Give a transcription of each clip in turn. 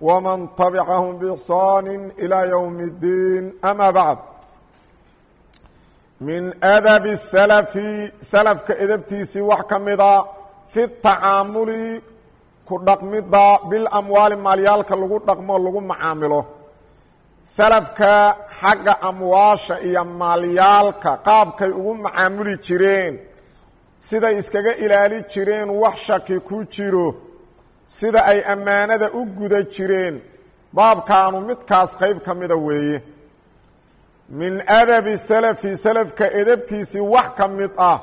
ومن تبعهم بإحسان إلى يوم الدين أما بعد min adabi salafi salafka edabtiisii wax ka mida fi tacaamuli ku dhaqmidda bilamwaali maalyaalka lagu dhaqmo lagu macaamilo salafka xagga amwaasha iyo maalyaalka qaabkay ugu macaamuli jireen siday iskaga ilaali jireen wax shaki ku jiro sida ay ammaanada u guda jireen. Baabkaanu midkaas qayb ka mida weeye min adabi salafi salafka edabtiisii wax ka mid ah.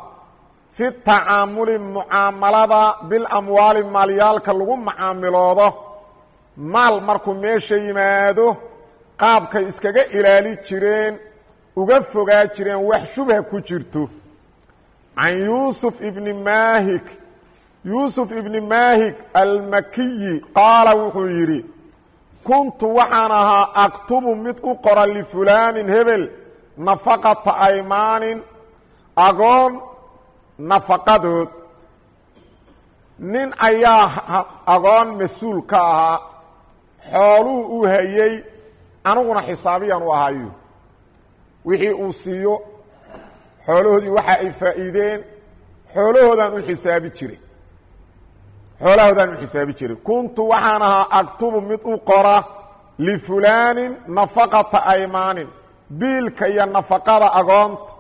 Fi tacaamuli mucaamalada bilamwaali maalyaalka lagu macaamiloodo. Maal markuu meesha yimaado qaabkay iskaga ilaali jireen uga fogaa jireen wax shubha ku jirto. Can yuusuf ibni maahik yuusuf ibni maahik almakiyi qaala wuxuu yidhi kuntu waxaan ahaa aktubu mid u qora lifulaanin hebel nafaqata aymaanin agoon nafaqadood. Nin ayaa agoon mas'uul ka ahaa xooluhu u hayey aniguna xisaabiyaan u ahayo wixii uu siiyo xoolahoodii waxa ay faa'iideen xoolahoodaan u xisaabi jiray xoolahoodaan u xisaabi jiray kuntu waxaan ahaa aktubu mid u qora lifulaanin nafaqata aymaanin. Biilka iyo nafaqada agoonta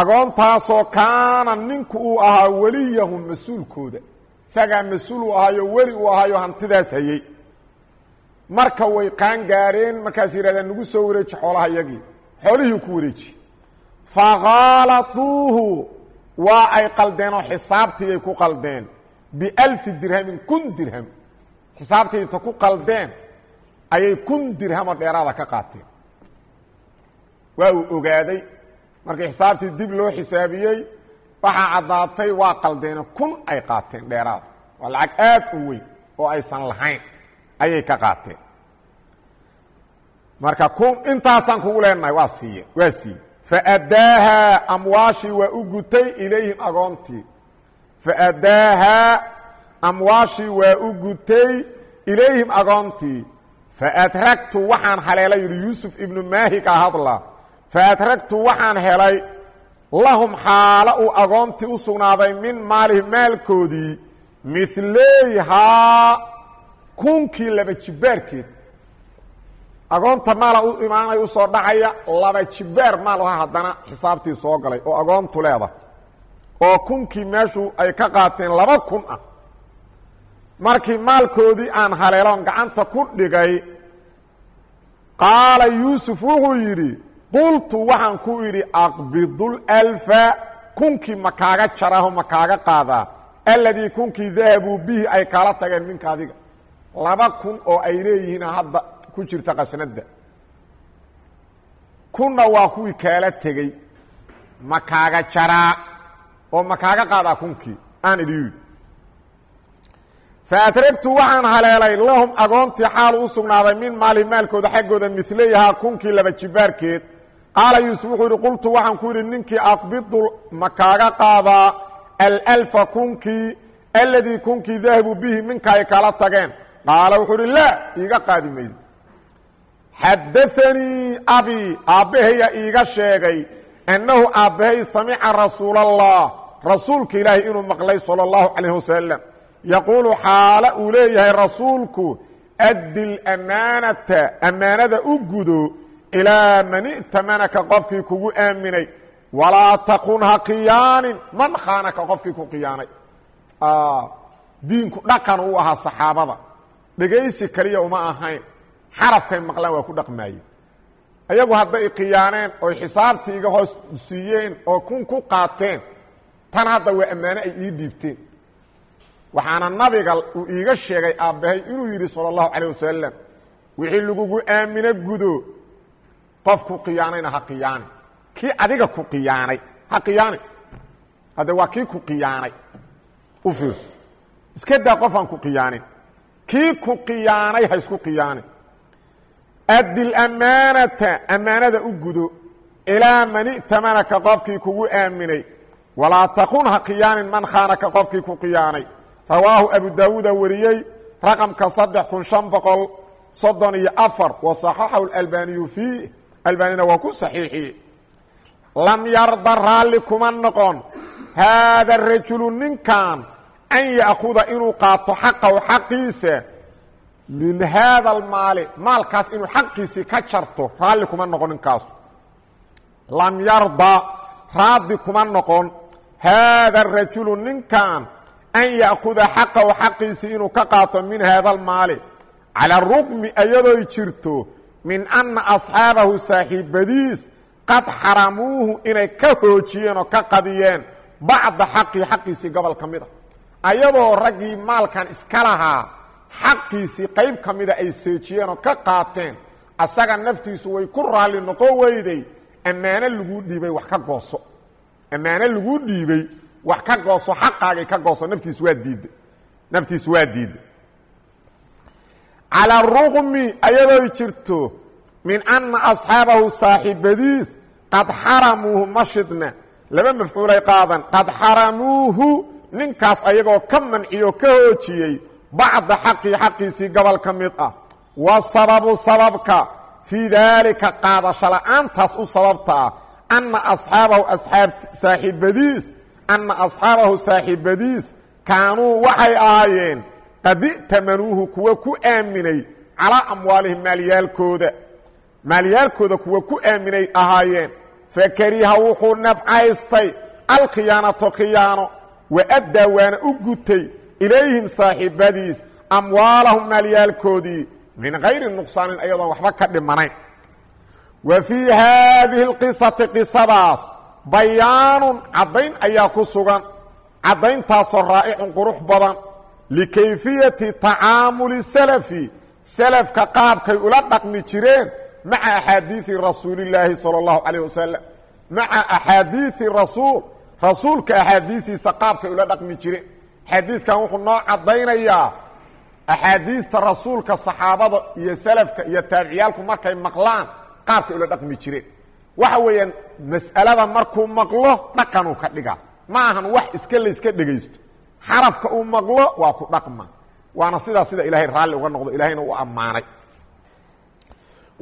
agoontaasoo kaana ninku uu ahaa weliyahum mas'uulkooda. Isagaa mas'uul u ahaayo weli uu ahaayo hantidaas hayey marka way qaan gaareen markaas yidhahdeen nagu soo wareeji xoolaha yagii. Xoolihii ku wareeji. Fakhaaladuuhu waa ay qaldeen oo xisaabtiiyay ku qaldeen bialfi dirhamin kun dirham xisaabtii inta ku qaldeen ayay kun dirhamoo dheeraada ka qaateen waa uu ogaaday markii xisaabtii dib loo xisaabiyey waxaa caddaatay waa qaldeeno kun ay qaateen dheeraada waa lacag aad u weyn oo aysan lahayn ayay ka qaateen marka kun intaasaan kugu leenahay waa siiye waa siiye faadaahaa amwaashii waa u gutay ilayhim agoontii faadaahaa amwaashii waa u gutay ilayhim agoontii faadragtu waxaan haleelay yidhi yuusuf ibnu maahika hadla faadragtu waxaan helay lahum xaalo uu agoontii u sugnaaday min maalihim maalkoodii mileyhaa kunkii laba jibaarkeed agoonta maala u imaanay u soo dhacaya laba jibaar maal ha haddana xisaabtii soo galay oo agoontu leedahay oo kunkii meeshu ay ka qaateen laba kun ah. Markii maalkoodii aan haleeloon gacanta ku dhigay qaala yuusuf wuxuu yidhi qultu waxaan ku idhi aqbidulfa kunkii ma kaaga jaraho ma kaaga qaadaa. Alladii kunkii dahabuu bihi ay kala tageen minka adiga. Laba kun oo ay leeyihiin hadda ku jirta qasnadda. Kunna waa kuwii kaala tegey. Ma kaaga jaraa oo ma kaaga qaadaa kunkii? Aan idhi yidhi faadragtu waxaan haleelay lahum agoontii xaalu u sugnaaday min maali maalkooda xaggooda milayahaa kunkii laba jibaarkeed. Qaala yuusuf wuxuu yidhi qultu waxaan ku yidhi ninkii aqbidu ma kaaga qaadaa alalfa kunkii alladii kunkii dahabuu bihi minka ay kala tageen. Qaala wuxuu idhi laa iiga qaadi maydo xadaanii abi aabbahaya iiga sheegay annahu aabbahay samica rasuulallah rasuulka ilaahay inuu maqlay sala allahu calayh wasalam yaquulu xaalo uu leeyahay rasuulku addi lamaanata ammaanada u gudo ilaa man i'tamanaka qofkii kugu aaminay walaa takun ha khiyaanin man khaanaka qofkii ku khiyaanay diinku dhaqan u ahaa saxaabada. Dhegaysi kaliya uma ahayn. Xarafkay maqlaan waa ku dhaqmaayeen ayagu hadday khiyaaneen oy xisaabtii iga hoos siiyeen oo kun ku qaateen tan hadda waa ammaano ay ii dhiibteen waxaana nabiga uu iiga sheegay aabbahay inuu yidhi salى الlahu عalيه wasalam wixii lagugu aamino gudo qof ku khiyaanayna ha khiyaani kii adiga ku khiyaanay ha khiyaani hadde waa kii ku khiyaanay u fiirso iska daa qof aan ku khiyaanin kii ku khiyaanay ha isku khiyaanin addi lamaanata ammaanada u gudo ilaa man i'tamanaka qofkii kugu aaminay walaa takun ha khiyaanin man khaanaka qofkii ku khiyaanay rawaahu abu daawuuda wariyey raqamka saddex kun shan boqol soddon iyo afar wa saxaxahu albaaniyu fiih albaanina waa ku saxiixiyey lam yarda raalli kuma noqon. Haada rajulu ninkan an ya'khuda inuu qaato xaqahu xaqiisa min haada almaali maalkaas inuu xaqiisii ka jarto raalli kuma noqon ninkaasu. Lam yarda raadi kuma noqon haada rajulu ninkan an ya'khuda xaqahu xaqiisii inuu ka qaato min haada almaali cala rugmi ayadooy jirto min anna asxaabahu saaxiibadiis qad xaramuuhu inay ka hoojiyeen oo ka qadiyeen bacda xaqii xaqiisii gobol ka mid a ayadoo raggii maalkan iska lahaa xaqiisii qayb ka mida ay seejiyeen oo ka qaateen asaga naftiisu way ku raalli noqon weyday ammaano laguu dhiibay wax ka gooso ammaano lagu dhiibay wax ka gooso xaqaagay ka gooso naftiis waa diidda naftiis waa diidda calى arugmi ayadoo jirto min anna asxaabahu saaxiibadiis qad xaramuuhu ma shidna. Laba mafcuulay qaadan. Qad xaramuuhu ninkaas ayagoo ka manciyoo ka hoojiyey bacda xaqii xaqiisii gobol ka mid ah. Wa sababu sababka fii daalika qaadasho la'aantaas u sababta ah ana asxaabahu asaab saaxiibadiis ana asxaabahu saaxiibadiis kaanuu waxay ahaayeen qad i'tamanuuhu kuwa ku aaminay calaa amwaalihim maalyaalkooda maalyaalkooda kuwa ku aaminay ahaayeen fakariha wuxuu nabcaystay alkhiyaanato khiyaano wa addaa waana u gutay ilayhim saaxiibadiis amwaalahum maalyaalkoodii min hayri nuqsaanin ayadoon waxba ka dhimanayn wa fii haadihi اlqisati qisadaas bayaanun caddayn ayaa ku sugan. Caddayntaasoo raa'icun qurux badan. Likayfiyati tacaamuli salafi salafka qaabkay ula dhaqmi jireen maca axaadiidi rasuulillaahi sala allahu calayh wasalam maca axaadiidi rasuul rasuulka axaadiisiisa qaabkay ula dhaqmi jireen. Xadiidkan wuxuu noo caddaynayaa axaadiista rasuulka saxaabada iyo salafka iyo taabiciyaalku markay maqlaan qaabkay ula dhaqmi jireen waxa weeyaan mas'alada markuu maqlo dhaqanuu ka dhigaa ma ahan wax iska layska dhegaysto. Xarafka uu maqlo waa ku dhaqma. Waana sidaa sida ilaahay raalli uga noqdo ilahayna u ammaanay.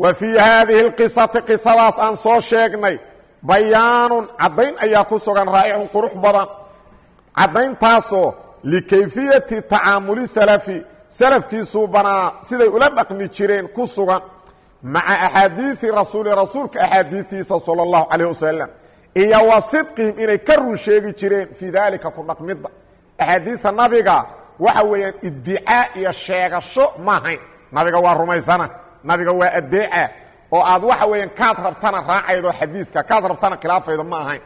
Wa fii haadihi اlqisati qisadaas aan soo sheegnay bayaanun caddayn ayaa ku sugan raa'icun qurux badan. Caddayntaasoo likayfiyati tacaamuli salafi salafkiisuu banaa siday ula dhaqmi jireen ku sugan maca axaadiidi rasuuli rasuulka axaadiistiisa salى اllahu calayh wasalam iyo wa sidqihim inay ka run sheegi jireen fii daalika ku dhaqmidda axaadiista nabiga waxa weeyaan iddicaa iyo sheegasho ma ahayn nabiga waa rumaysana nabiga waa addeeca oo aad waxa weeyaan kaad rabtana raacaydo xadiiska kaad rabtana khilaafaydo ma ahayn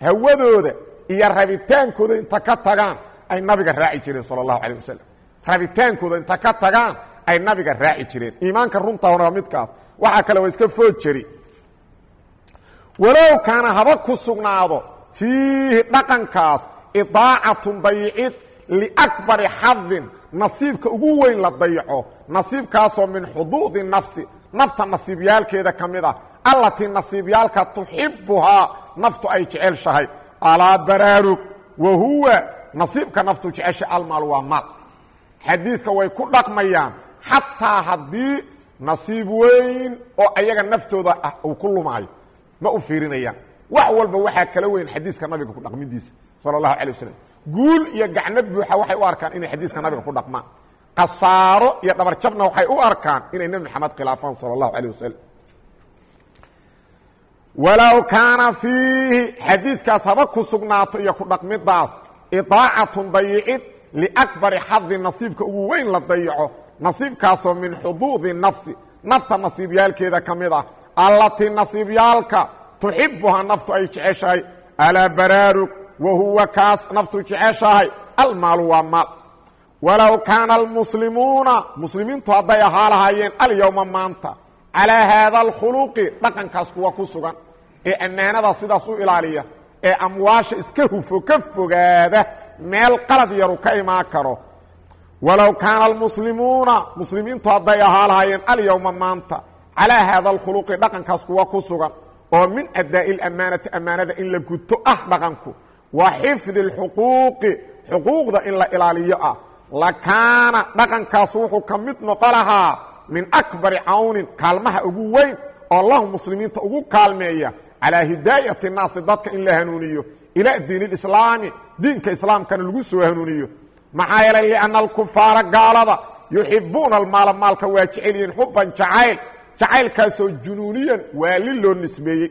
hawadooda iyo rabitaankooda inta ka tagaan ay nabiga raaci jireen sala allahu calayh wasalam rabitaankooda inta ay nabiga raaci jireen. Iimaanka runtauna midkaas. Waxaa kale waa iska food jeri walow kaana haba ku sugnaado fiihi dhaqankaas idaacatun dayicid liakbari xadin nasiibka ugu weyn la dayaco nasiibkaasoo min xuduudi nafsi nafta nasiibyaalkeeda ka mid ah. Allatii nasiibyaalka tuxibuhaa naftu ay jecelshahay alaa baraarug wa huwa nasiibka naftu jeceshay almaal waa maal. Xadiidka way ku dhaqmayaan xataa haddii nasiib weyn oo ayaga naftooda ah uu ku lumaayo ma u fiirinayaan. Wax walba waxaa kala weyn xadiiska nabiga ku dhaqmidiisa sala allahu calay wasalam guul iyo gacno buuxa waxay u arkaan inay xadiiska nabiga ku dhaqmaan. Khasaaro iyo dhabarjabna waxay u arkaan inay nebi maxamed khilaafaan sala allahu calayh wasalam walow kaana fiihi xadiidkaas haba ku sugnaato iyo ku dhaqmidaas idaacatun dayicid liakbari xadi nasiibka ugu weyn la dayaco nasiibkaasoo min xuduudi nafsi. Nafta nasiibyaalkeeda ka mid ah. Allatii nasiibyaalka tuxibuhaa naftu ay jeceshahay. Alaa baraarug wa huwa kaas naftu jeceshahay. Almaalu waa maal. Walow kaana almuslimuuna muslimiintu hadday ahaa lahaayeen alyowma maanta. Calaa haada alkhuluqi dhaqankaas kuwa ku sugan. Ee ammaanada sidaas u ilaaliya. Ee amwaasha iska hufo ka fogaada. Meel qalad yaru ka imaan karo walow kaana almuslimuuna muslimiintu hadday ahaa lahaayeen alyowma maanta calaa haada alkhuluqi dhaqankaas kuwa ku sugan oo min adaa'i lamaanati ammaanada in la guto ah dhaqanku wa xifdi اlxuquuqi xuquuqda in la ilaaliyo ah lakaana dhaqankaas wuxuu ka mid noqo lahaa min akbari cawnin kaalmaha ugu weyn oo lahu muslimiinta ugu kaalmeeya calaa hidaayati الnaasi dadka in la hanuuniyo ilaa diin اlislaami diinka islaamkana lagu soo hanuuniyo maxaa yeelay lianna alkufaara gaalada yuxibuuna almaala maalka waa jecel yihiin xuban jacayl jacaylkaasoo junuuniyan waali loo nisbeeyey.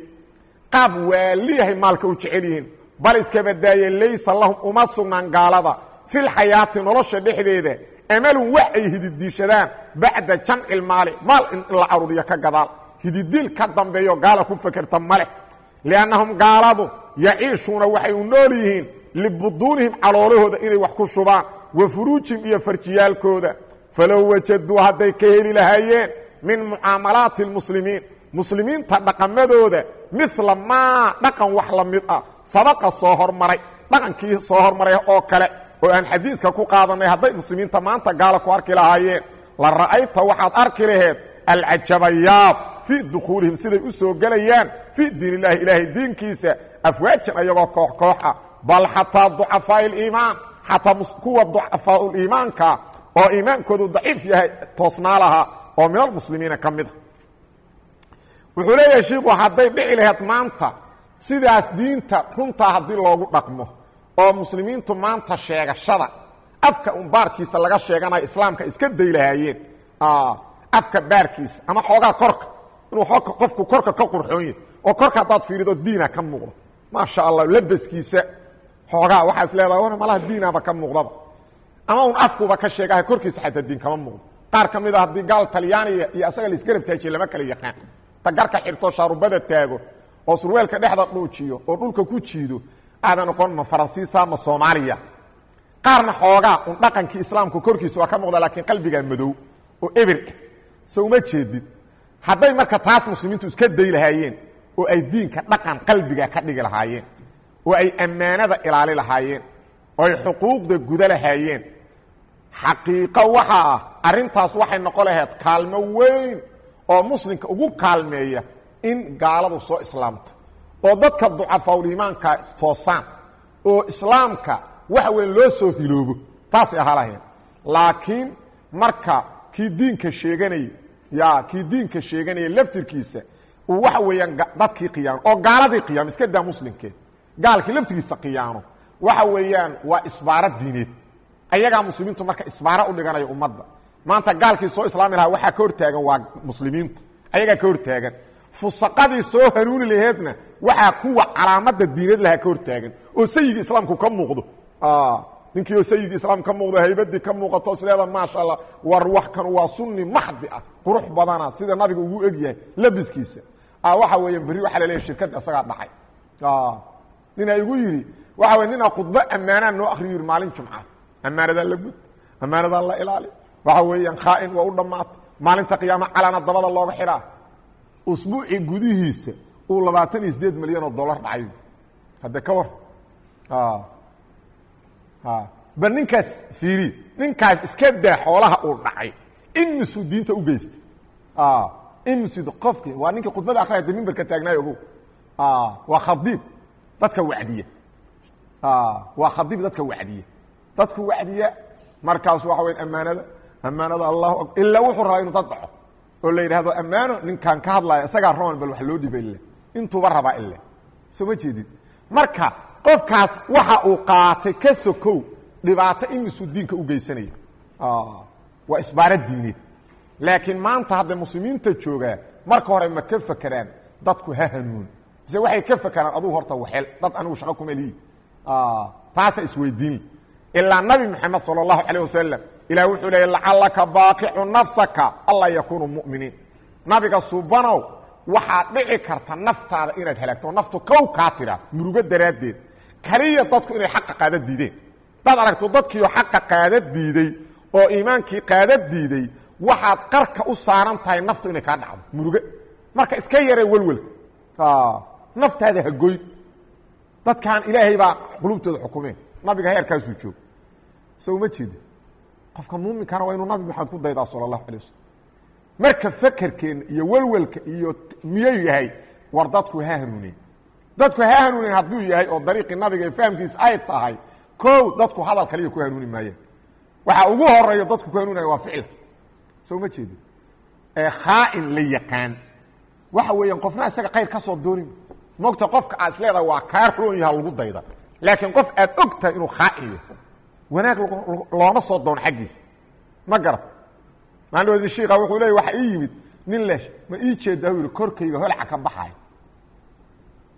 Qaab waaliyahay maalka u jecel yihiin. Bal iska badaaye laysa lahum uma sugnaan gaalada. Filxayaati nolosha dhexdeeda amalun wax ay hididiishadaan bacda jamci lmaali maal in la aruuriyo ka gadaal. Hididiil ka dambeeyo gaala ku fakerta ma leh. Liannahum gaaladu yaciishuuna waxay u nool yihiin libuduunihim caloolahooda inay wax ku shubaan wa furuujihim iyo farjiyaalkooda. Falow wajaduu hadday ka heli lahaayeen min mucaamalaati اlmuslimiin muslimiinta dhaqamadooda mila maa dhaqan wax la mid ah sabaqa soo hormaray dhaqankii soo hormaray oo kale oo aan xadiiska ku qaadanay hadday muslimiinta maanta gaala ku arki lahaayeen. La ra'ayta waxaad arki laheed alcajabayaad fii dukhuulihim siday u soo gelayaan fii diin illahi ilaahay diinkiisa afwaajan ayagoo koox koox ah bal xataa ducafaa اliimaan xataa kuwa ducafaa liimaanka oo iimaankoodu daciif yahay toosnaa lahaa oo min almuslimiina ka mida wuxuu leeyahay shiiku hadday dhici laheyd maanta sidaas diinta runtaa haddii loogu dhaqmo oo muslimiintu maanta sheegashada afka un baarkiisa laga sheeganayo islaamka iska day lahaayeen afka baarkiisa ama xoogaa korka inuu qofku korka ka qurxoon yahy oo korka haddaad fiirido diina ka muuqdo maasha allah labaskiisa xoogaa waxaa is leedaha wana malaha diinaba ka muuqdaba? Ama un afkuba ka sheegaha korkiisa xataa diin kama muuqdo. Qaar ka mid a haddii gaal talyaaniya iyo asaga laisgarab taajiye lama kala yaqaan. Ta garka xirto shaarubada taago oo surweelka dhexda dhuujiyo oo dhulka ku jiido aadan noqon ma faransiisa ma soomaaliya. Qaarna xoogaa un dhaqankii islaamku korkiisa waa ka muuqda laakiin qalbigaa madow oo eber ah so uma jeedid hadday marka taas muslimiintu iska day lahaayeen oo ay diinka dhaqan qalbiga ka dhigi lahaayeen oo ay ammaanada ilaali lahaayeen oo ay xuquuqda guda lahaayeen. Xaqiiqo waxaa ah arrintaas waxay noqon lahayd kaalmo weyn oo muslimka ugu kaalmeeya in gaaladu soo islaamto oo dadka ducafaaul-iimaanka toosaan oo islaamka waxa weyn loo soo hiloobo taasay ahaa lahayn laakiin marka kii diinka sheeganayay ya kii diinka sheeganaya laftirkiisa uu waxa weeyaan dadkii qiyaano oo gaaladii qiyaamo iska daa muslimkeed gaalkii laftigiisa qiyaano. Waxa weeyaan waa isbaaro diineed. Ayagaa muslimiintu marka isbaaro u dhiganaya ummadda. Maanta gaalkii soo islaami lahaa waxaa ka hortaagan waa muslimiinta ayagaa ka hortaagan. Fusaqadii soo hanuuni laheedna waxaa kuwa calaamada diineed lahaa ka hortaagan. Oo sayigii islaamku ka muuqdo. Ninkii oo sayigii islaam ka muuqdo haybadii ka muuqato isleeda maasha allah war wax kan waa sunni maxdi ah. Qurux badana sida nabiga ugu egyahay labiskiisa. Waxa weeya berri waxaa laleeyahy shirkadda isagaa dhacay ninaa igu yidhi waxa wey ninaa khudbo ammaanaa noo akriyo yidhi maalin jumcaad ammaanadaa la gud ammaanadaa la ilaali. Waxa weeyaan khaa'in waa u dhammaata maalinta qiyaama calana dabada looga xidhaa usbuucii gudihiisa uu labaatan iyo sideed milyan oo dollar dhacay. Hadde ka war. Bal ninkaas fiiri ninkaas iska daa xoolaha uu dhacay. Imisuu diinta u geystay. Imisu qofki waa ninkii khudbada akriya de mimberka taagnaayo ogow waa khadiib dadka wacdiya. Waa khadiib dadka wacdiya. Dadku wacdiya markaas waxa weya ammaanada ammaanada allahu ilaa wuxuu rabaa inuu dad dhaco oo la yidhaahdo ammaano ninkan ka hadlaya isagaa roman bal wax loo dhiba ile intuuba rabaa ile soo ma jeedid marka qofkaas waxa uu qaatay ka sokow dhibaato imisuu diinka u geysanaya. Waa isbaaro diineed laakiin maanta hadda muslimiinta joogaa marka hore ma ka fakeraan dadku ha hanuun mise waxay ka fakeraan adugu horta waxel dad anigu shaqo kuma lihi taasa isweydiin ilaa nabi moxamed salى اllahu calيه wasalam ilah wuxuu leeyay lacalaka baaqicu nafsaka alla yakuunu muminiin nabiga subanow waxaad dhici karta naftaada inaad halaagto naftu kow kaa tira murugo daraaddeed kaliya dadku inay xaqa qaada diideen hadaad aragto dadkiioo xaqa qaada diiday oo iimaankii qaada diiday waxaad qarka u saaran tahay naftu inay kaa dhacdo muruge marka iska yaree welwelka naftaada hagoy dadkan ilaahay baa qulubtooda xukumeen. Nabiga heerkaasuu joogo. So uma jeeda qofka muuminkana waa inuu nabi maxamed ku daydaa sala allahu alay wasalam marka fakerkeenna iyo welwelka iyo miyuu yahay? War dadku ha hanuuneen. Dadku ha hanuuneen hadduu yahay oo dariiqii nabiga ee fahamkiisa ay tahay kow dadku hadal kaliya ku hanuuni maayaan waxaa ugu horeeyo dadku ku hanuunaya waa ficil. So uma jeedi ee khaa'in la yaqaan. Waxa weeyaan qofna isaga khayr ka soo doonin mogta qofka aad is leedahay waa kaa roon yaha lagu dayda. Laakiin qof aad og tahay inuu khaa'in yahay wanaag looma soo doono xaggiisa ma garat maalin shiika wuxuu leey waxa ii yimid nin leesh ma ii jeedaa? U yihi korkayga holca ka baxayo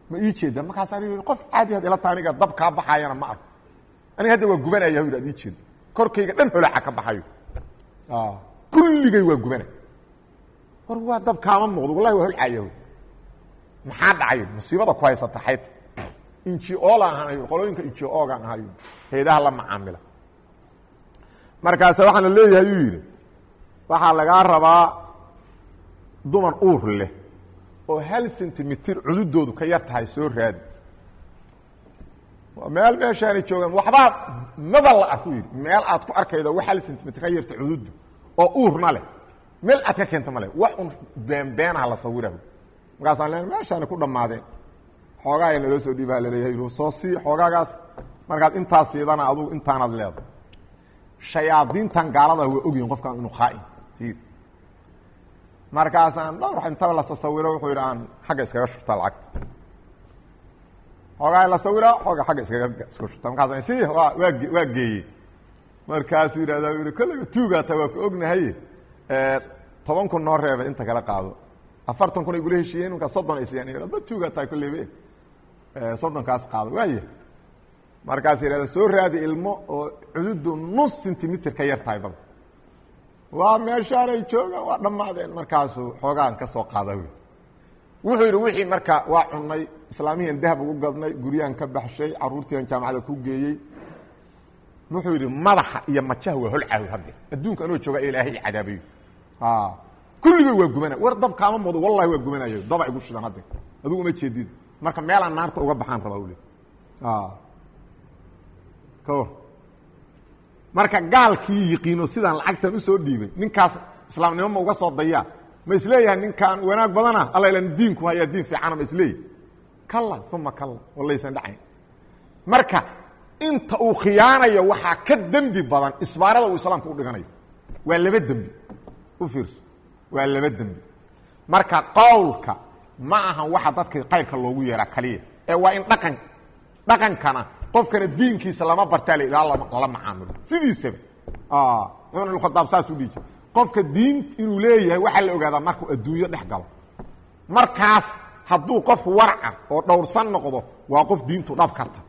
ma ii jeedaa? Markaasaa yii qof caadi had ila ta aniga dab kaa baxaayana ma arko. Aniga hadda waa gubanaya yidhi ad ii jeeda korkayga dhan holca ka baxayo. Kulligay waa gubanay. War waa dab kaama muuqdo wallahi waa holcaya maxaa dhacay? Musiibada ku haysata xayta inji-oolaan ahay qolooyinka inji-oogaan ahay heedaha la macaamila. Markaase waxaana leeyahay yuu yidhi waxaa lagaa rabaa dumar uur leh oo hal sentimitir cududoodu ka yar tahay soo raadi. Meel meeshaanay joogaan waxbaa maba la arku yidhi. Meel aad ku arkaydo wax hal sentimitir ka yarta cududu oo uurna leh. Meel aad ka keenta ma leh. Wax un beenbeenaha la sawiraho markaasaan le meeshaana ku dhammaadeen. Xoogaaya naloo soo dhiibaa la leeyahay soo sii xoogaagaas markaad intaas siidana adugu intaanaad leedahay. Shayaadiintan gaalada waa ogyihiin qofkan inuu khaain markaasaan dhowr intaba la sasawiro wuxuu yidhi aan xagga iskaga shurtaa lacagta. Xoogaa la sawira xooga agga iskaga iska shurta markaas si waa waa geeyey. Markaasuu yidhahda yidhi kolleyba tuugaata waa ku ognahay toban kun noo reebay inta kala qaado afartan kun ay gula heshiiyeen markaa soddon ay siiyaan ba tuugataa kolleybe soddonkaas qaado. Waaya markaas yidhahda soo raadi ilmo oo cududu nus centimitr ka yar tahay bada waa meeshaanay joogaan waa dhammaadeen. Markaasuu xoogaan ka soo qaada wy wuxuu yidhi wixii marka waa cunay islaamihian dahab ugu gadnay guryaan ka baxshay caruurtiian jaamacada ku geeyey. Wuxuu yidhi madaxa iyo majaha waa holcaaw hadde adduunka anoo jooga ilaahay cadaabayo kulligay waa gubana war dab kaama mudo wallahi waa gubanayo daba igu shidan hadde adigu uma jeedid. Marka meelaan naarta uga baxaan rabaa ule war marka gaalkii yiqiino sidaan lacagtan u soo dhiibay ninkaas islaamnimo ma uga soo dayaa ma is leeyahay ninkaan wanaag badana? Alla ilan diinku hayaa diin fiicana ma isleeyahy kalla uma kalla walaysan dhacayn marka inta uu khiyaanayo waxaa ka dembi badan isbaarada uu islaamka u dhiganayo. Waa laba dembi. U fiirso waa laba dembi. Marka qowlka ma ahan waxa dadka kayrka loogu yeeraa kaliya. Ee waa in dhaqan dhaqankana qofkana diinkiisa lama bartaale ilaa lala macaamilo sidiisaba. Cumar khadaab saasuu dhihi jir qofka diin inuu leeyahay waxaa la ogaadaa markuu adduunyo dhex galo. Markaas hadduu qof warca oo dhowrsan noqdo waa qof diintu dhab karta.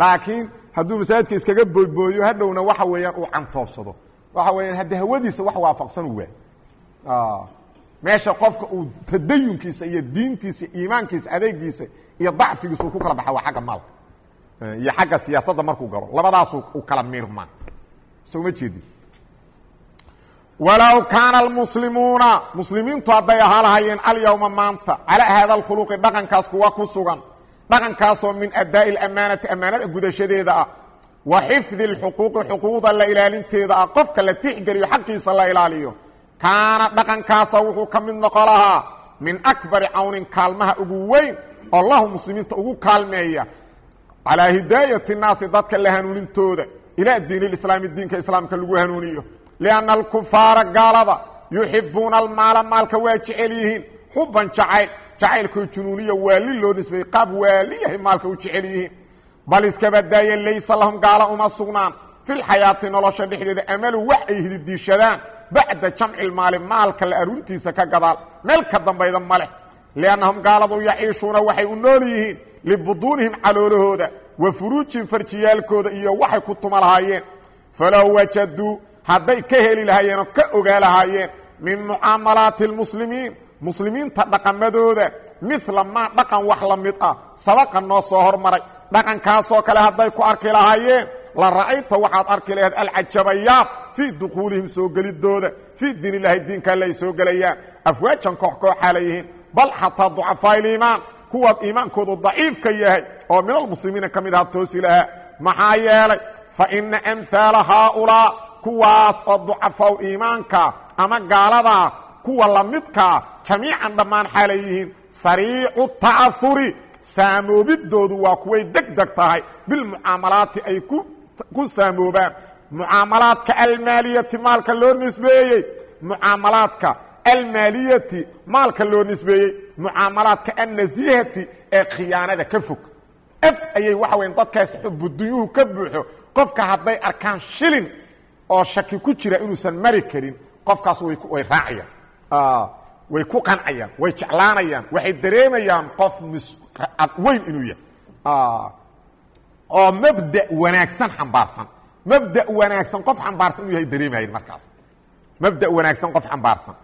Laakiin hadduu masaajidka iskaga booybooyo hadhowna waxa weeyaan uu cantoobsado waxa weeyaan hadde hawadiisa wax waafaqsan waay meesha qofka uu tadayunkiisa iyo diintiisa iimaankiisa adeegiisa iyo dacfigiisa uu ku kala baxa waa xagga maalka iyo xagga siyaasadda markuu galo. Labadaasu u kala miirmaa so uma jeedin. Walow kaana almuslimuuna muslimiintu hadday ahaa lahaayeen alyawma maanta calaa haada alkhuluqi dhaqankaas kuwa ku sugan. Dhaqankaasoo min adaa'i alamaanati ammaanada gudashadeeda ah wa xifdi اlxuquuqi xuquuqda la ilaalinteeda ah qofka la tixgeliyo xaqiisa la ilaaliyo. Kaana dhaqankaasa wuxuu ka mid noqo lahaa min akbari cawnin kaalmaha ugu weyn oo lahu muslimiinta ugu kaalmeeya. Calaa hidaayati naasi dadka la hanuunintooda ilaa diin اlislaami diinka islaamka lagu hanuuniyo. Lianna alkufaara gaalada yuxibuuna almaala maalka waa jecel yihiin. Xuban jacayl jacaylkoo junuuniya waali loo nisbay qaab waaliyahay maalka u jecel yihiin bal iskabadaaye laysa lahum gaala uma sugnaan. Filxayaati nolosha dhexdeeda amalu wax ay hididiishadaan bacda jamci lmaali maalka la aruurtiisa ka gadaal. Meel ka dambayda ma leh. Liannahum gaaladu yaciishuuna waxay u nool yihiin libuduunihim caloolahooda wa furuujihim farjiyaalkooda iyo waxay ku tuma lahaayeen. Falow wajaduu hadday ka heli lahaayeen oo ka ogaa lahaayeen min mucaamalaati اlmuslimiin muslimiinta dhaqamadooda mila maa dhaqan wax la mid ah sabaqa noo soo hormaray dhaqankaasoo kale hadday ku arki lahaayeen la ra'ayta waxaad arki laheed alcajabayaat fii dukuulihim soo gelidooda fii diin ilaahi diinka alle ay soo gelayaan. Afwaajan koox kooxaa layihiin bal xataa ducafaa iliimaan kuwaad iimaankoodu daciifka yahay oo min almuslimiina ka mid aha toosi lahaa. Maxaa yeelay fa ina amhaala haaulaa kuwaas oo ducafaw iimaanka ama gaaladaa kuwa lamidkaa jamiican dhammaan xaalay yihiin sariicu ta'ahuri saamoobiddoodu waa kuway deg deg tahay bilmucaamalaati ay ku saamoobaan. Mucaamalaadka almaaliyati maalka loo nisbeeyey. Mucaamalaadka almaaliyati maalka loo nisbeeyey. Mucaamalaadka annasihati ee khiyaanada ka fog. Eb ayay waxa weya dadkaas xubudunyuhu ka buuxo. Qofka hadday arkaan shilin oo shaki ku jira inuusan mari karin qofkaas way raacayaan way ku qancayaan way jeclaanayaan waxay dareemayaan qof weyn inuu yahay. Oo mabda wanaagsan xambaarsan. Mabda wanaagsan qof xambaarsan inuu yahay dareemayen markaas. Mabda wanaagsan qof xambaarsan.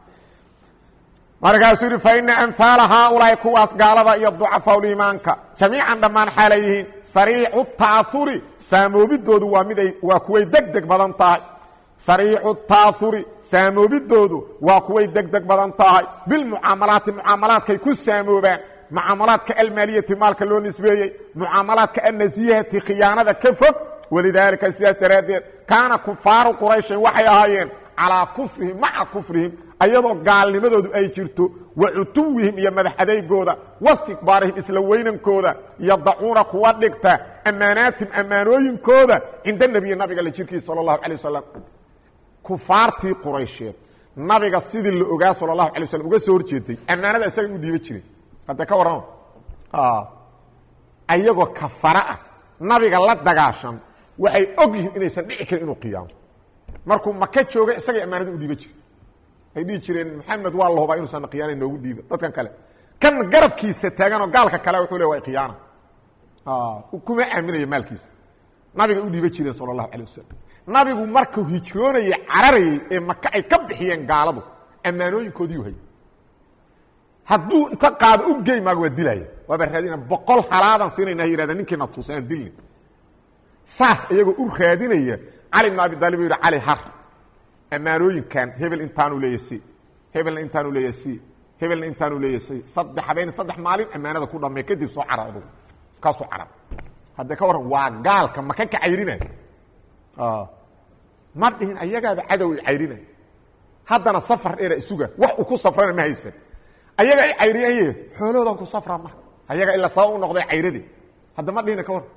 Markaasuu yidhi fa ina amhaala haaulaahi kuwaas gaalada iyo ducafauliimaanka jamiican dhammaan xaalay yihiin sariicu ta'ahuri saamoobiddoodu waa miday waa kuway deg deg badan tahay sariicu ta'ahuri saamoobiddoodu waa kuway deg deg badan tahay. Bilmucaamalaati mucaamalaadkay ku saamoobaan. Mucaamalaadka almaaliyati maalka loo nisbeeyey mucaamalaadka annasiyahati khiyaanada ka fog walidaalika sidaas daraaddeed kaana kufaaru qurayshin waxay ahaayeen calaa kufrihim maca kufrihim ayadoo gaalnimadoodu ay jirto wa cutuwihim iyo madax adeygooda wastikbaarihim isla weynankooda yadacuuna kuwa dhigta ammaanaatim ammaanooyinkooda cinda nebiyi nabiga la jirkiisa sala allahu calay wasalam kufaartii quraysheed. Nabiga sidii la ogaa sala allahu alay waslm uga soo horjeeday ammaanada isaga u dhiiba jiray. Hadda ka warrama ayagoo kafara ah. Nabiga la dagaashan. Waxay og yihiin inaysan dhici karin inuu qiyaamo. Markuu maka jooga isagay ammaanada u dhiiba jire ay dhihi jireen maxamed waa la hubaa inuusan khiyaana noogu dhiiba. Dadkan kale. Kan garabkiisa taaganoo gaalka kale wuxuu le waa khiyaana kuma aaminayo maalkiisa. Nabiga u dhiiba jireen sala allahu calay wasalam nabigu markuu hijroonayay cararayey ee maka ay ka bixiyeen gaaladu ammaanooyinkoodiiu hay hadduu inta qaado u gey maaga waa dilaya waaba raadina boqol halaadan siinayna yihahda ninkiina tuusa aan dilni saas iyagoo u raadinaya cali bn abi talib u yidhi cali har. Ammaanooyinkan hebel intaanu leeya si hebelna intaanu leeya si hebelna intaanu leeya si saddex habeen saddex maalin ammaanada ku dhammee kadib soo carar adugu. Kaasuu carar hadda ka warran waa gaalka maka ka cayrina ma dhihin ayagaaba cadow i cayrina haddana safar dheera isuga wax uu ku safrana ma haysan ayaga ay cayriyanye xoolahoodan ku safra marka ayaga ila sabab u noqday cayrade hadda ma dhihina ka warran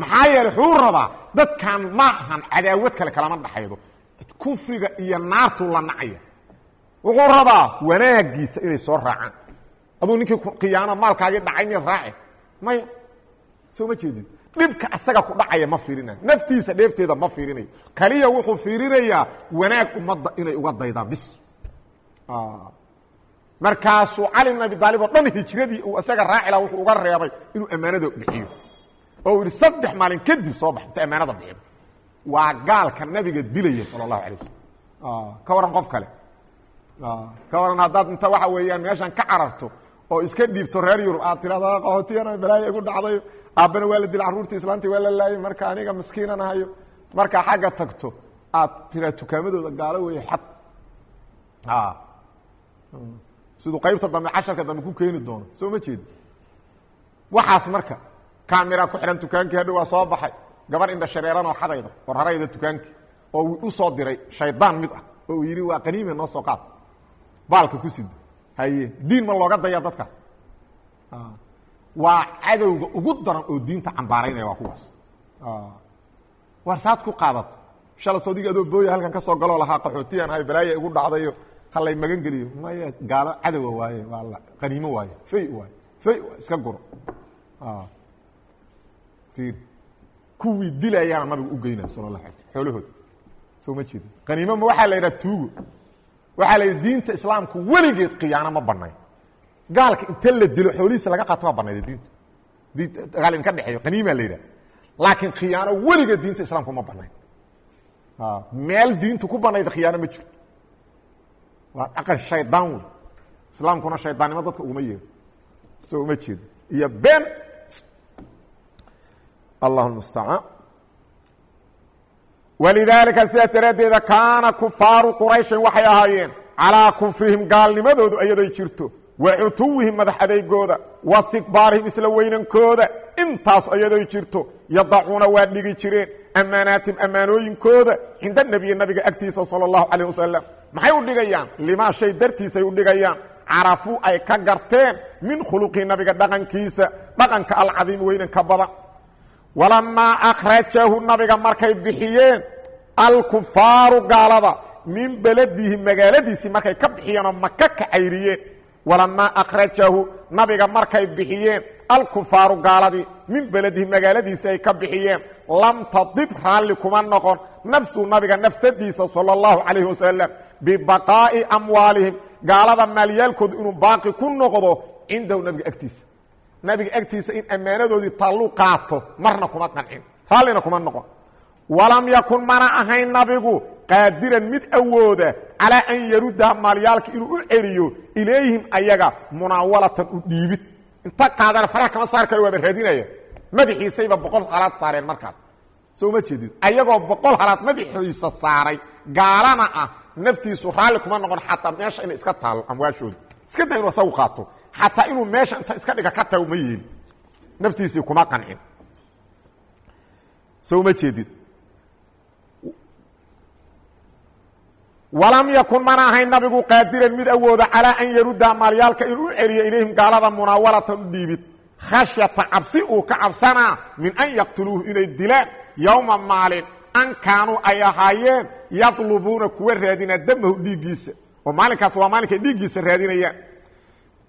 maxaa yeeley wuxuu rabaa dadkan ma ahan cadaawad kale kalama dhaxaydo kufriga iyo naartuu la nacaya. Wuxuu rabaa wanaagiisa inay soo raacaan. Aduu ninkii khiyaano maalkaagii dhacay miyaad raace maya. Soo ma jeedin dhibka asaga ku dhacaya ma fiirinayo naftiisa dheefteeda ma fiirinayo kaliya wuxuu fiirinayaa wanaag ummadda inay uga daydaan bis. Markaasuu cali bn abi aalib oo dhan hijradii uu isaga raaci laha wuxuu uga reebay inuu ammaanada bixiyo. Oo uu yihi saddex maalin kadib soo bax inta ammaanada bixido waa gaalka nabiga dilaya sala allahu alay wasalam ka waran qof kale. Ka waran haddaad inta waxa weeyaan meeshan ka cararto oo iska dhiibto reer yurub. Aad tirahdo qahootiyana balaaya igu dhacday. Aabbana waa la dilay carruurtii islaantii waa la laayay. Marka aniga miskiinan ahayo markaa xagga tagto aad tiraa tukaamadooda gaalo weeye xad. Siduu qaybta dambe casharka dambe ku keeni doono. Soo ma jeedi? Waxaas marka camera ku xihan dukaankii hadhow waa soo baxay. Gabar indha shareeranoo xadayda war harayda dukaankii oo u soo diray. Shaydaan mid ah oo uu yidhi waa qaniime noo soo qaad. Baalka ku sida haye diin ma looga daya dadkaas waa cadowga ugu daran oo diinta cambaaraynaya waa kuwaas. War saad ku qaadata shalas adiga adoo booya halkan ka soo galoo lahaa qaxootiyaan ahay balaaya igu dhacdayo halay magan geliyo. Maya gaalo cadowa waaye waa la qaniimo waaye fay waaye fay iska guro. Ir kuwii dilayaana nabigu u geynaya sala allah alay xoolahooda soo ma jeedi qaniimo ma waxaa la yidhaha tuugo waxaa la yidhi diinta islaamku weligeed khiyaano ma banayn gaalka inta la dilo xoolihiisa laga qaato ma banayda diinta. Di dagaal in ka dhexeeyo qaniimaa la yidhaha. Laakiin khiyaano weligeed diinta islaamku ma banayn meel diintu ku banayda khiyaano ma jirto waa dhaqan shaydaan wey islaamkuna shaydaannimo dadka uguma yeero soo uma jeedo. Iyo been. Allah mustacaan walidaalika sidaas daraaddeeda kaana kufaaru qurayshin waxay ahaayeen calaa kufrihim gaalnimadoodu iyadoy jirto wa cutuwihim madax adeygooda wa istikbaarihim isla weynankooda intaas iyadoy jirto. Yadacuuna waa dhigi jireen ammaanaatim ammaanooyinkooda cinda nebiyi nabiga agtiisa sala allahu calayh wasalam maxay u dhigayaan? Limaa shay dartiisay u dhigayaan. Carafuu ay ka garteen min khuluqii nabiga dhaqankiisa dhaqanka alcadiimi weynanka badan. Walamaa akhrajahu nabiga markay bixiyeen alkufaaru gaalada min beladihi magaaladiisii markay ka bixiyeenoo maka ka cayriyeen. Walamaa akhrajahu nabiga markay bixiyeen alkufaaru gaaladii min beladihi magaaladiisi ay ka bixiyeen. Lam tadib raalli kuma noqon. Nafsuu nabiga nafsadiisa sala allahu calayhi wasalam bibaqaa'i amwaalihim. Gaalada maalyaalkoodu inuu baaqi ku noqdo cindahu nabiga agtiisa. Nabiga agtiisa in ammaanadoodii taallu qaato marna kuma qancin. Raallina kuma noqon walam yakun mana ahayn nabigu? Qaadiran mid awooda calaa an yarudaha maalyaalka inuu u celiyo ilayhim ayaga munaawalatan u dhiibid. Inta qaadana faraha kama saar kale waaba raadinaya. Madaxiisayba boqol halaad saareen markaas. Soo ma jeedid ayagoo boqol halaad madaxiisa saaray gaalana ah naftiisu raalli kuma noqon xataa meesha inay iska taalo amwaashooda. Iska da inu asagu qaato. Xataa inuu meesha inta iska dhiga ka tago ma yeeli naftiisii kuma qancin walam yakun mana ahayn nabigu qaadiran mid awooda calaa an yaruda maalyaalka inuu u celiyo ilayhim gaalada munaawalatan u dhiibid. Khashyata cabsi uu ka cabsanaa min an yaqtuluuhu inay dilaan yowma maalin. An kaanuu ay ahaayeen yadlubuuna kuwa raadinaa damahu dhiiggiisa. Oo maalinkaas waa maalinkay dhiiggiisa raadinayaan.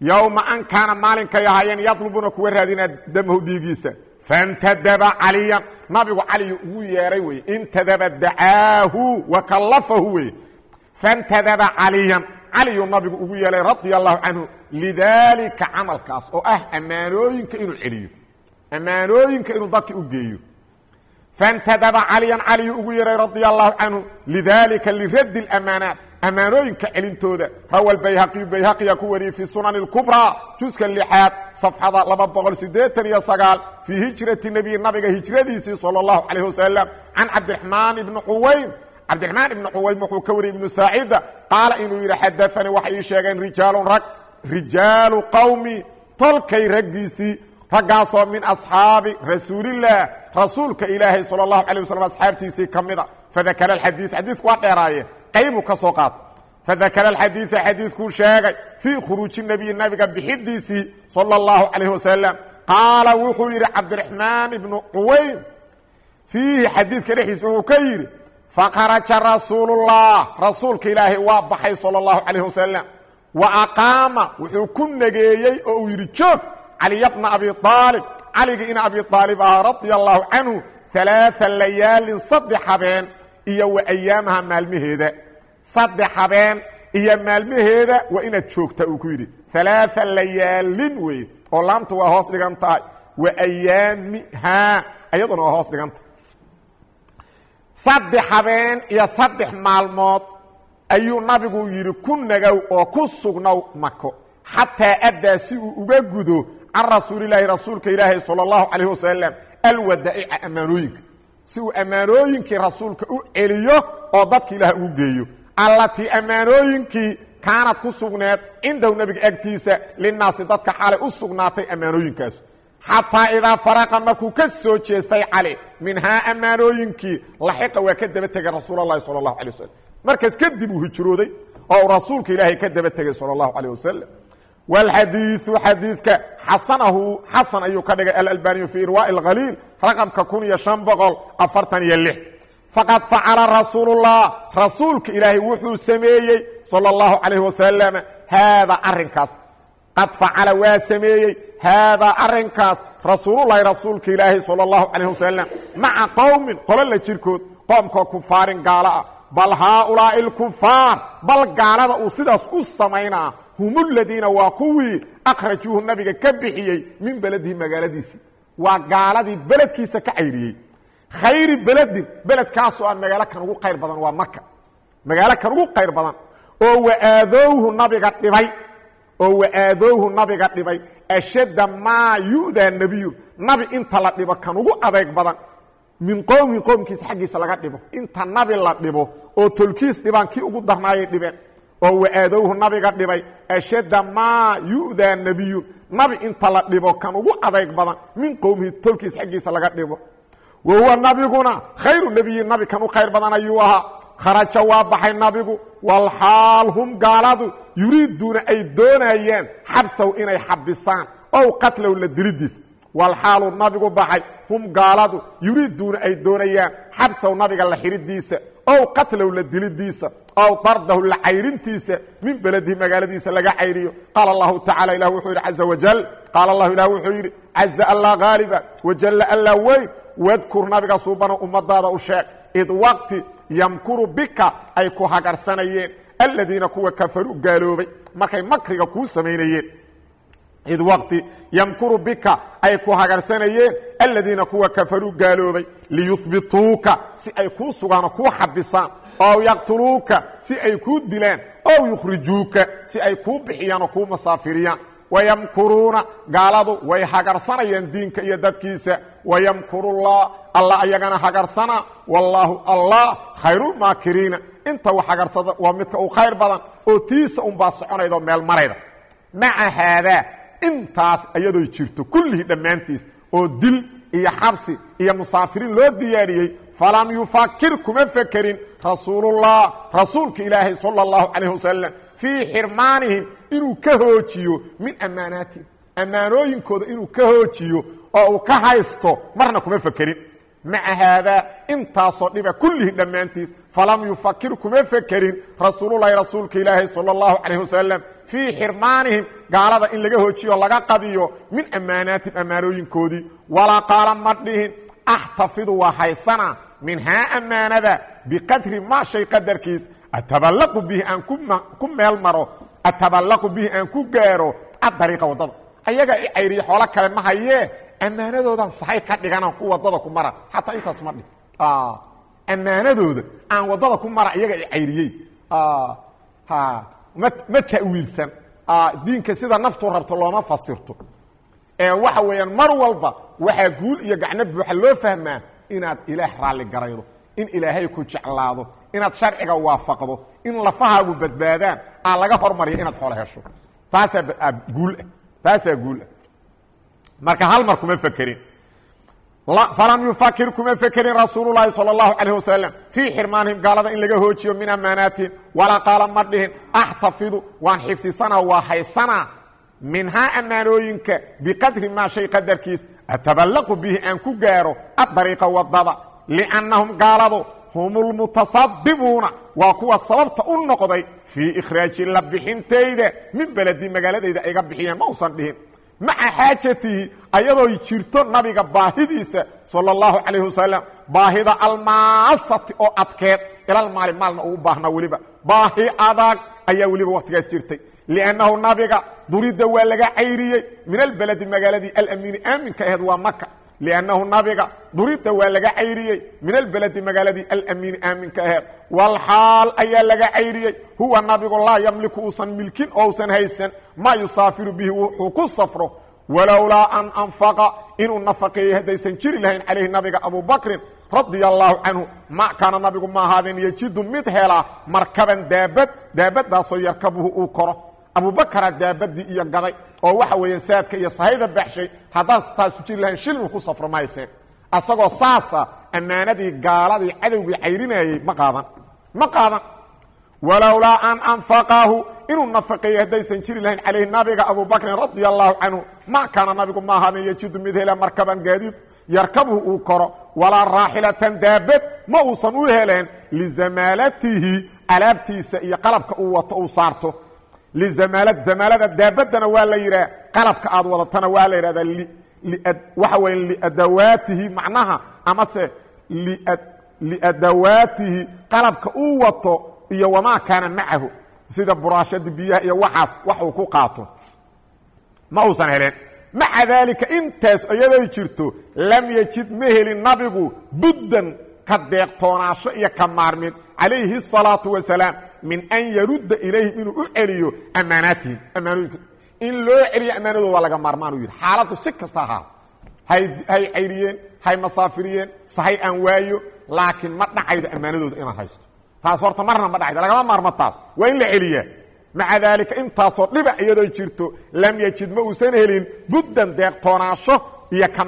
Yowma an kaana maalinkay ahaayeen yadlubuuna kuwa raadinaa damahu dhiiggiisa. Fantadaba caliyan. Nabigu caliyu ugu yeeray weye intadaba dacaahu wa kallafahu fantadaba caliyan caliyuu nabigu ugu yeelay radia allahu canhu lidaalika camalkaas oo ah ammaanooyinka inuu celiyo ammaanooyinka inuu dadka u geeyo fantadaba caliyan caliyuu ugu yeeray radia allahu canhu lidaalika liraddi اlamaanaat ammaanooyinka celintooda rawa bayhaqiyu bayhaqiya ku wariyey fi sunani اlkubraa juska lixaad safxada laba boqol sideetan iyo sagaal fii hijrati nebiyi nabiga hijradiisii salى اllahu calayh wasalam can cabdiraxmaan ibni quwaym cabdiraxmaan ibni quwaym wuxuu ka wariyey ibnu saacida qaala inuu yidhi xadaanii waxay ii sheegeen rijaalun rag rijaalu qowmi tolkay raggiisii raggaasoo min asxaabi rasuulillaah rasuulka ilaahay sala allahu calay waslm asxaabtiisii ka mida. Fadakara alxadiid xadiidku waa dheeraaye qaybuu ka soo qaatay fadakara alxadiida xadiidkuu sheegay fii khuruuji nebiyi nabiga bixidiisii sala allahu calayh wasalam qaala wuxuu yidhi cabdiraxmaan ibnu quwaym fiihi xadiidka dhexdiisa wuxuu ka yidhi fakharaja rasuulullah rasuulka ilaahay waa baxay sala allahu calayh wasalam wa aqaama wuxuu ku negeeyey oo uu yidhi joog caliya bna abi aalib caligii ina abi aalib ahaa radia allahu canhu alaaa layaalin saddex habeen iyo wa ayaamaha maalmaheeda saddex habeen iyo maalmaheeda waa inaad joogtaa uu ku yidhi alaaa layaalin weeye oo laamtu waa hoos dhigan tahay wa iyaduna waa hoos saddex habeen iyo saddex maalmood ayuu nabigu yidhi ku nagow oo ku sugnow mako xataa addaa si uu uga gudo can rasuulilaahi rasuulka ilaahi sala allahu calayh wasalam alwadaa'ica ammaanooyinka. Si uu ammaanooyinkii rasuulka u celiyo oo dadka ilaah ugu geeyo. Allatii ammaanooyinkii kaanad ku sugneed cindahu nebiga agtiisa linaasi dadka xalay u sugnaatay ammaanooyinkaas xataa idaa faraqa markuu ka soo jeestay cali minhaa ammaanooyinkii laxiqa waa ka daba tegay rasuul اlahi salى اlahu alيه waslm markaas kadib uu hijrooday oo uu rasuulka ilaahay ka daba tegay salى اlahu alيه wasalam wاlxadiiثu xadiidka xasanahu xasan ayuu ka dhigay alalbaniyu fii irwaaءi اlhaliil raqamka kun iyo شhan boqol afartan iyo lix faqad facala rasuul الlah rasuulka ilaahay wuxuu sameeyey salى اllahu عalayh wasalam haada arinkaas qad facala waa sameeyey haadaa arinkaas rasuululahi rasuulka ilaahi salى اllahu calayh wasalam maca qowmin qolo la jirkood qoomkoo kufaarin gaalo ah bal haaulaa'i اlkufaar bal gaalada uu sidaas u samaynaa hum ladiina waa kuwii akhrajuuhu nabiga ka bixiyey min beledihi magaaladiisii waa gaaladii beledkiisa ka cayriyey khayri beledin beledkaasoo ah magaalo kan ugu qayr badan waa maka magaalo kan ugu qayr badan oo waaadowhu nabiga dhibay oo waaadoohu nabiga dhibay ashadda maa yu'daa nebiyu nabi inta la dhibo kan ugu adeeg badan min qowmin qowmkiisa xaggiisa laga dhibo. Inta nabi la dhibo oo tolkiis dhibaan kii ugu darnaayay dhibeen oo waaadowhu nabiga dhibay ashadda maa yu'daa nebiyun nabi inta la dhibo kan ugu adayg badan min qowmihi tolkiis xaggiisa laga dhibo. Wa huwa nabiguna khayru nebiyin nabi kan khayr badan ayuu ahaa. Kharaja waa baxay nabigu. Walxaal hum gaaladu yuriiduuna ay doonayaan xabsaw inay xabisaan. Ow qatlow la dilidiis walxaalu nabigu baxay. Hum gaaladu yuriiduuna ay doonayaan xabsaw nabiga la xidhidiisa ow qatlow la dilidiisa ow dardahu la cayrintiisa. Min beledihi magaaladiisa laga cayriyo. Qaala allahu tacala ilah wuxuu yidhi caza wajal qaala allahu ilah wuxuu yidhi caza allah haaliba wajalla allah weyn. Wadkur nabiga suubano ummadaada u sheeg id waqti yamkuru bika ay ku hagarsanayeen aladiina kuwa kafaruu gaaloobay markay makriga kuu samaynayeen id waqti yamkuru bika ay ku hagarsanayeen aladiina kuwa kafaruu gaaloobay liyuhbituuka si ay kuu sugaan oo kuu xabisaan ow yaqtuluuka si ay kuu dilaan ow yukhrijuuka si ay kuu bixiyaan oo kuu masaafiriyaan. Wayamkuruuna gaaladu way hagarsanayaan diinka iyo dadkiisa. Wayamkurullah alla ayagana hagarsana wallaahu allah khayrulmaakiriina inta wax hagarsada waa midka uu khayr badan oo tiisa unbaa soconayda oo meel marayda. Maca haadaa intaas iyadoo jirto kullihii dhammaantiis oo dil iyo xabsi iyo musaafiriin loo diyaariyey falam yufakir kuma fekerin rasuulullah rasuulka ilaahay sala اllahu calayh wasalam fii xirmaanihim inuu ka hoojiyo min ammaanaatihim ammaanooyinkooda inuu ka hoojiyo oo uu ka haysto marna kuma fekerin maca haadaa intaasoo dhiba kullihii dhammaantiis falam yufakir kuma fekerin rasuululahi rasuulka ilaahay sala اllahu calayh wasalam fii xirmaanihim gaalada in laga hoojiyo laga qadiyo min ammaanaatihim ammaanooyinkoodii walaa qaala ma dhihin axtafidu waa haysana minhaa ammaanada biqadri maa shay qadarkiis ataballaqu bihi aan ku meel maro ataballaqu bihi aan ku gaaro adariiqa waddada ayaga i cayriye xoolo kale ma hayee ammaanadoodan sahay ka dhigana ku waddada ku mara. Xataa intaas ma dhig. Ammaanadooda aan waddada ku mara iyaga i cayriyey. Ma ma ta'wiilsan. Diinka sida naftu rabto looma fasirto. Ee waxa weeyaan mar walba waxaa guul iyo gacno buuxa loo fahmaa inaad ilaah raalli garaydo in ilaahay ku jeclaado inaad sharciga waafaqdo in lafahaagu badbaadaan aa laga hormariya inaad xoolo hesho. Taasaa guulah taasaa guulah marka hal mar kuma fekerin. Falam yufakir kuma fekerin rasuululahi salى اlahu calayh wasalam fii xirmaanihim gaalada in laga hoojiyo min ammaanaatihim walaa qaala ma dhihin axtafidu waan xifdisanaa waa haysanaa. Minhaa ammaanooyinka biqadri maa shay qadarkiis. Ataballaqu bihi aan ku gaaro adariiqa waddada liannahum gaaladu hum lmutasabibuuna waa kuwa sababta u noqday fii ikhraaji la bixintayda min beledi magaaladayda ayga bixiyeen ma usan dhihin maca xaajatihi ayadoo jirto nabiga baahidiisa sala اllahu calayh wasalam baahida almaasati oo adkeed ilal maali maalna uu baahnaa weliba. Baahi adag ayaa weliba wakhtigaas jirtay. Liannahu nabiga durida waa laga cayriyey. Min albeledi magaaladii alamiini aaminka aheed waa maka liannahu nabiga durida waa laga cayriyey min albeledi magaaladii alamiini aaminka aheed walxaal ayaa laga cayriyey huwa nabigu laa yamliku uusan milkin oo usan haysan maa yusaafiru bihi wuxuu ku safro walowlaa an anfaqa inuu nafaqeeyey haddaysan jiri lahayn calayhi nabiga abubakrin radia allaahu canhu ma kaana nabigu ma ahaadeen yejidu mid helaa markaban daabad daabadaasoo yarkabuhu uu koro abubakara daabadii iyo gaday oo waxa weeyaan saadka iyo sahayda baxshay haddaan taasu jiri lahayn shilmi ku safro mahayseen asagoo saasa ammaanadii gaaladii cadowgii cayrinayey ma qaadan ma qaadan. Walowlaa an anfaqahu inuu nafaqeeyey haddaysan jiri lahayn calayhi nabiga abubakrin radia allaahu canhu. Ma kaana nabigu ma ahaadeen yejidu mid hela markaban gaadiid yarkabuhu uu koro. Walaa raaxilatan daabad ma uusan u heleen lizamaalatihi alaabtiisa iyo qalabka uu wato uu saarto lizamaalad zamaalada daabadana waa la yidhaha qalabka aad wadatana waa la yidhahdaa waxa weya liadawaatihi macnaha amase liadawaatihi qalabka uu wato iyo wamaa kaana macahu sida buraashada biyaha iyo waxaas wax uu ku qaato ma uusan heleen maca daalika intaas iyaday jirto lam yejid ma helin nabigu buddan ka deeqtoonaasho iyo ka maarmid calayhi الsalaatu wasalaam min an yarudda ilayhim inuu u celiyo ammaanaatihim ammaanooyinka. In loo celiyo ammaanadooda laga maarmaan u yidhi. Xaaladdu si kasta ahaa hay hay cayriyeen hay masaafiriyeen sahay aan waayo laakiin ma dhacaydo ammaanadooda inaad haysto taas horta marna ma dhacaydo lagama maarmo taas. Waa in la celiyaa. Maca daalika intaasoo dhiba iyadoo jirto lam yajid ma uusan helin buddan deeqtoonaasho iyo ka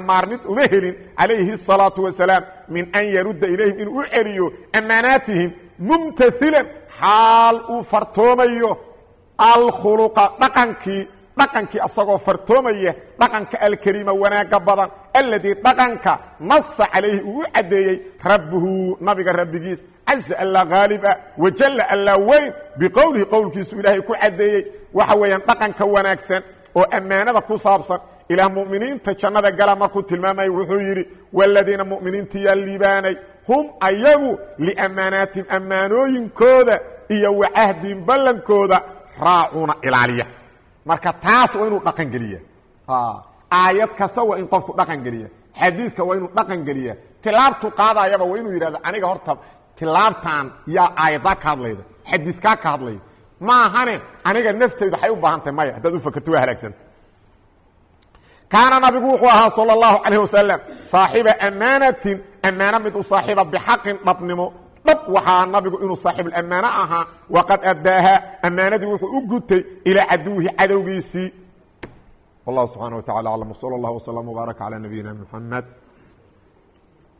uma helin. Calayhi الsalaatu wasalaam min an yarudda ilayhim inuu u celiyo ammaanaatihim mumtailan xaal uu fartoomayo alkhuluqa dhaqankii dhaqankii asagoo fartoomaya dhaqanka alkariima wanaaga badan alladii dhaqanka nasa calayhi uu u caddeeyey rabbuhu nabiga rabbigiis caza alla haaliba wajalla allaa weyn biqowlihi qowlkiisu ilaahay ku caddeeyey waxa weeyaan dhaqanka wanaagsan oo ammaanada ku saabsan ilaah mu'miniinta jannada gala markuu tilmaamaya wuxuu yidhi waladiina mu'miniinta yaa liibaanay hum ayagu liammaanaatihim ammaanooyinkooda iyo wacahdihim ballankooda raacuuna ilaaliya. Marka taas waa inuu dhaqan geliya. Aayad kasta waa in qofku dhaqan geliya. Xadiidka waa inuu dhaqan geliya. Tilaabtu qaadayaba waa inuu yidhahdo aniga horta tilaabtan yaa aayaddaa ka hadlayda xadiidkaa ka hadlaya maahane aniga naftaydu waxay u baahan tahay maya haddaad u fakerto waa halaagsanta kaana nabigu wuxuu ahaa salى اllahu calayh wasalam saaxiba ammaanatin ammaano mid u saaxiiba bixaqin dhabnimo dhab waxaa nabigu inuu saaxiibulamaano ahaa waqad addaaha ammaanadii wuxuu u gutay ilaa caduwihi cadowgiisii wallahu subxaana wa tacala aclam wsala اllah wslm wbaaraka calى nabiyina mxamed